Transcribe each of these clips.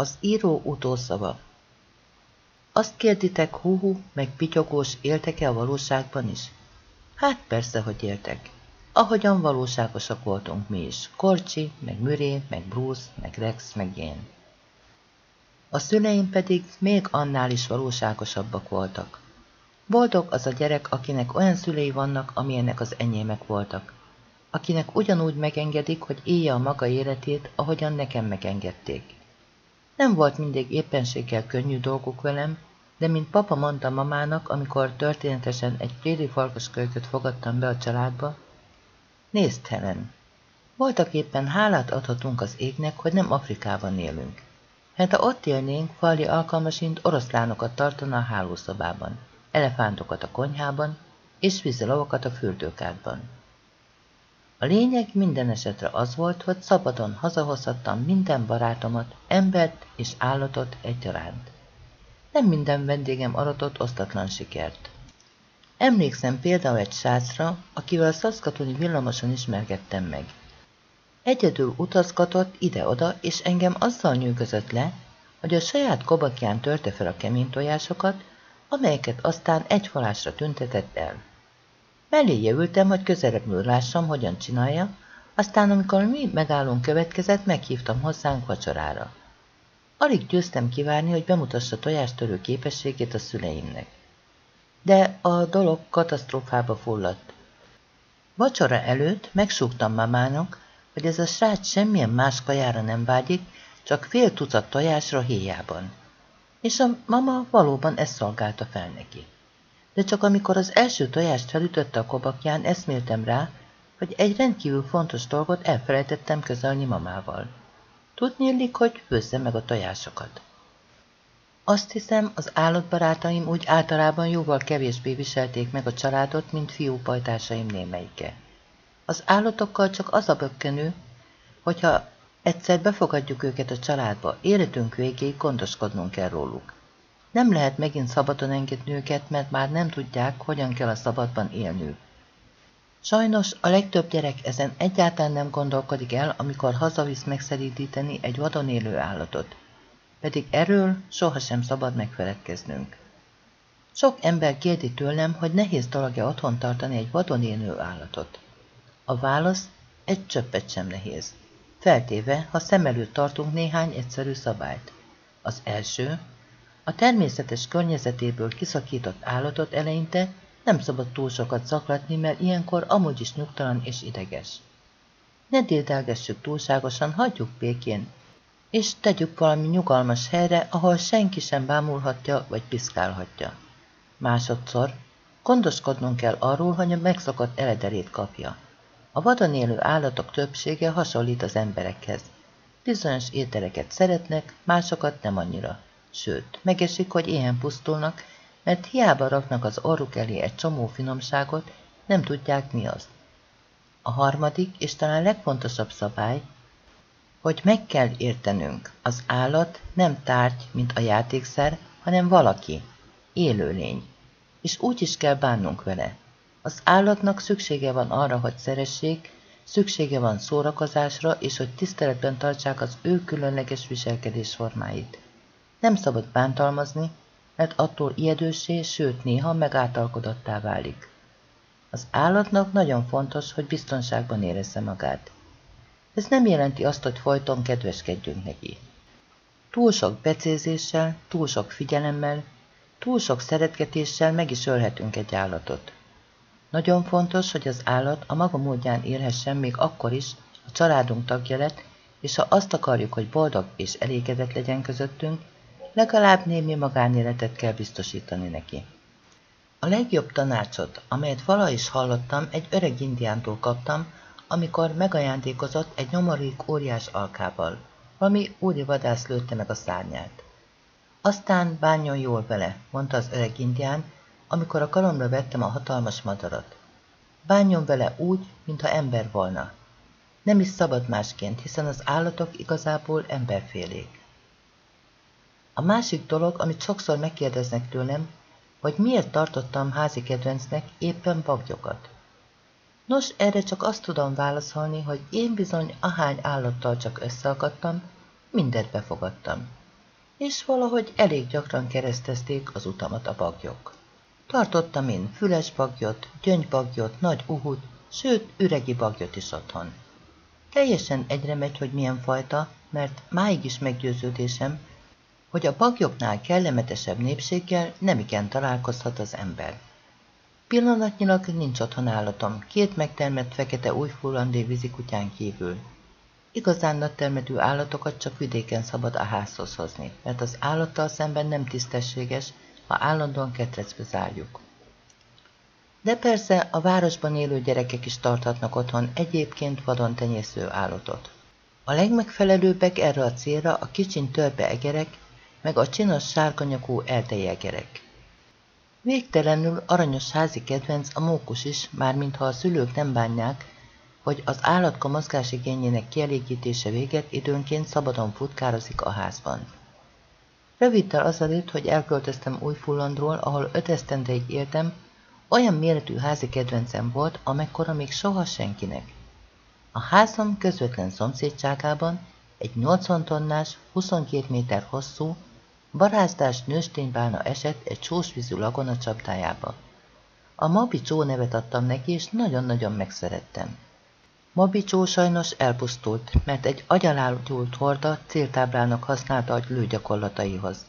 Az író utószava Azt kérditek, húhú, meg pityogós, éltek-e a valóságban is? Hát persze, hogy éltek. Ahogyan valóságosak voltunk mi is. Korcsi, meg Müré, meg Bruce, meg Rex, meg én. A szüleim pedig még annál is valóságosabbak voltak. Boldog az a gyerek, akinek olyan szülei vannak, amilyenek az enyémek voltak. Akinek ugyanúgy megengedik, hogy élje a maga életét, ahogyan nekem megengedték. Nem volt mindig éppenséggel könnyű dolguk velem, de mint papa mondta mamának, amikor történetesen egy préri farkaskölyköt fogadtam be a családba, Nézd, Helen! Voltak éppen hálát adhatunk az égnek, hogy nem Afrikában élünk. Hát ha ott élnénk, Fali alkalmasint oroszlánokat tartana a hálószobában, elefántokat a konyhában, és vízilavokat a fürdőkádban. A lényeg minden esetre az volt, hogy szabadon hazahozhattam minden barátomat, embert és állatot egyaránt. Nem minden vendégem aratott osztatlan sikert. Emlékszem például egy srácra, akivel a szaszkatoni villamoson ismerkedtem meg. Egyedül utazgatott ide-oda, és engem azzal nyűgözött le, hogy a saját kobakján törte fel a kemény tojásokat, amelyeket aztán egy falásra tüntetett el. Melléje ültem, hogy közelebbről lássam, hogyan csinálja, aztán amikor mi megállunk következett, meghívtam hozzánk vacsorára. Alig győztem kivárni, hogy bemutassa tojástörő képességét a szüleimnek. De a dolog katasztrófába fulladt. Vacsora előtt megsúgtam mamának, hogy ez a srác semmilyen más kajára nem vágyik, csak fél tucat tojásra héjában. És a mama valóban ezt szolgálta fel neki. De csak amikor az első tojást felütötte a kobakján, eszméltem rá, hogy egy rendkívül fontos dolgot elfelejtettem közölni mamával. Tudni illik, hogy főzze meg a tojásokat. Azt hiszem, az állatbarátaim úgy általában jóval kevésbé viselték meg a családot, mint fiúpajtásaim némelyike. Az állatokkal csak az a bökkenő, hogyha egyszer befogadjuk őket a családba, életünk végéig gondoskodnunk kell róluk. Nem lehet megint szabadon engedni őket, mert már nem tudják, hogyan kell a szabadban élniük. Sajnos a legtöbb gyerek ezen egyáltalán nem gondolkodik el, amikor hazavisz megszerítíteni egy vadon élő állatot. Pedig erről sohasem szabad megfeledkeznünk. Sok ember kérdi tőlem, hogy nehéz dolog-e otthon tartani egy vadon élő állatot. A válasz egy csöppet sem nehéz. Feltéve, ha szem előtt tartunk néhány egyszerű szabályt. Az első, a természetes környezetéből kiszakított állatot eleinte nem szabad túl sokat zaklatni, mert ilyenkor amúgy is nyugtalan és ideges. Ne dédelgessük túlságosan, hagyjuk békén, és tegyük valami nyugalmas helyre, ahol senki sem bámulhatja vagy piszkálhatja. Másodszor, gondoskodnunk kell arról, hogy a megszokott elederét kapja. A vadon élő állatok többsége hasonlít az emberekhez. Bizonyos ételeket szeretnek, másokat nem annyira. Sőt, megesik, hogy ilyen pusztulnak, mert hiába raknak az orruk elé egy csomó finomságot, nem tudják mi az. A harmadik és talán legfontosabb szabály, hogy meg kell értenünk, az állat nem tárgy, mint a játékszer, hanem valaki, élőlény, és úgy is kell bánnunk vele. Az állatnak szüksége van arra, hogy szeressék, szüksége van szórakozásra, és hogy tiszteletben tartsák az ő különleges viselkedés formáit. Nem szabad bántalmazni, mert attól ijedősé, sőt néha megáltalkodottá válik. Az állatnak nagyon fontos, hogy biztonságban érezze magát. Ez nem jelenti azt, hogy folyton kedveskedjünk neki. Túl sok becézéssel, túl sok figyelemmel, túl sok szeretgetéssel meg is ölhetünk egy állatot. Nagyon fontos, hogy az állat a maga módján élhessen még akkor is, a családunk tagja lett, és ha azt akarjuk, hogy boldog és elégedett legyen közöttünk, legalább némi magánéletet kell biztosítani neki. A legjobb tanácsot, amelyet vala is hallottam, egy öreg indiántól kaptam, amikor megajándékozott egy nyomorék óriás alkával, ami úri vadász lőtte meg a szárnyát. Aztán bánjon jól vele, mondta az öreg indián, amikor a kalomra vettem a hatalmas madarat. Bánjon vele úgy, mintha ember volna. Nem is szabad másként, hiszen az állatok igazából emberfélék. A másik dolog, amit sokszor megkérdeznek tőlem, hogy miért tartottam házi kedvencnek éppen bagyokat. Nos, erre csak azt tudom válaszolni, hogy én bizony ahány állattal csak összeakadtam, mindet befogadtam. és valahogy elég gyakran keresztezték az utamat a bagyok. Tartottam én füles bagyot, gyöngybagyot, nagy uhut, sőt, üregi bagyot is otthon. Teljesen egyre megy, hogy milyen fajta, mert máig is meggyőződésem, hogy a bagyoknál kellemetesebb népséggel nemigen találkozhat az ember. Pillanatnyilag nincs otthon állatom, két megtermett fekete újfullandé vízikutyán kívül. Igazán nagy termetű állatokat csak vidéken szabad a házhoz hozni, mert az állattal szemben nem tisztességes, ha állandóan ketrecbe zárjuk. De persze a városban élő gyerekek is tarthatnak otthon egyébként vadon tenyésző állatot. A legmegfelelőbbek erre a célra a kicsin törpe egerek, meg a csinos sárkanyakú egerek. Végtelenül aranyos házi kedvenc a mókus is, mármintha a szülők nem bánják, hogy az állatka mozgásigényének kielégítése véget időnként szabadon futkározik a házban. Röviddel azelőtt, hogy elköltöztem Újfullandról, ahol öt esztendeig éltem, olyan méretű házi kedvencem volt, amekkora még soha senkinek. A házam közvetlen szomszédságában egy 80 tonnás, 22 méter hosszú, barázdás nősténybálna esett egy sósvízű lagona csapdájába. A Mabicsó nevet adtam neki, és nagyon-nagyon megszerettem. Mabicsó sajnos elpusztult, mert egy agyalágyult horda céltáblának használta a lőgyakorlataihoz.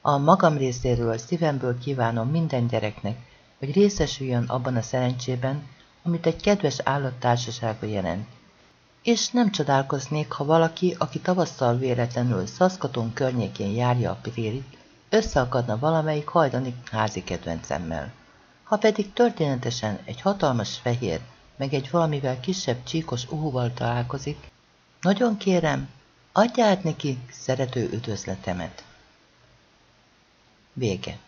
A magam részéről szívemből kívánom minden gyereknek, hogy részesüljön abban a szerencsében, amit egy kedves állattársasága jelent. És nem csodálkoznék, ha valaki, aki tavasszal véletlenül Szaszkaton környékén járja a prérit, összeakadna valamelyik hajdani házi kedvencemmel. Ha pedig történetesen egy hatalmas fehér, meg egy valamivel kisebb csíkos uhúval találkozik, nagyon kérem, adja át neki szerető üdvözletemet. Vége.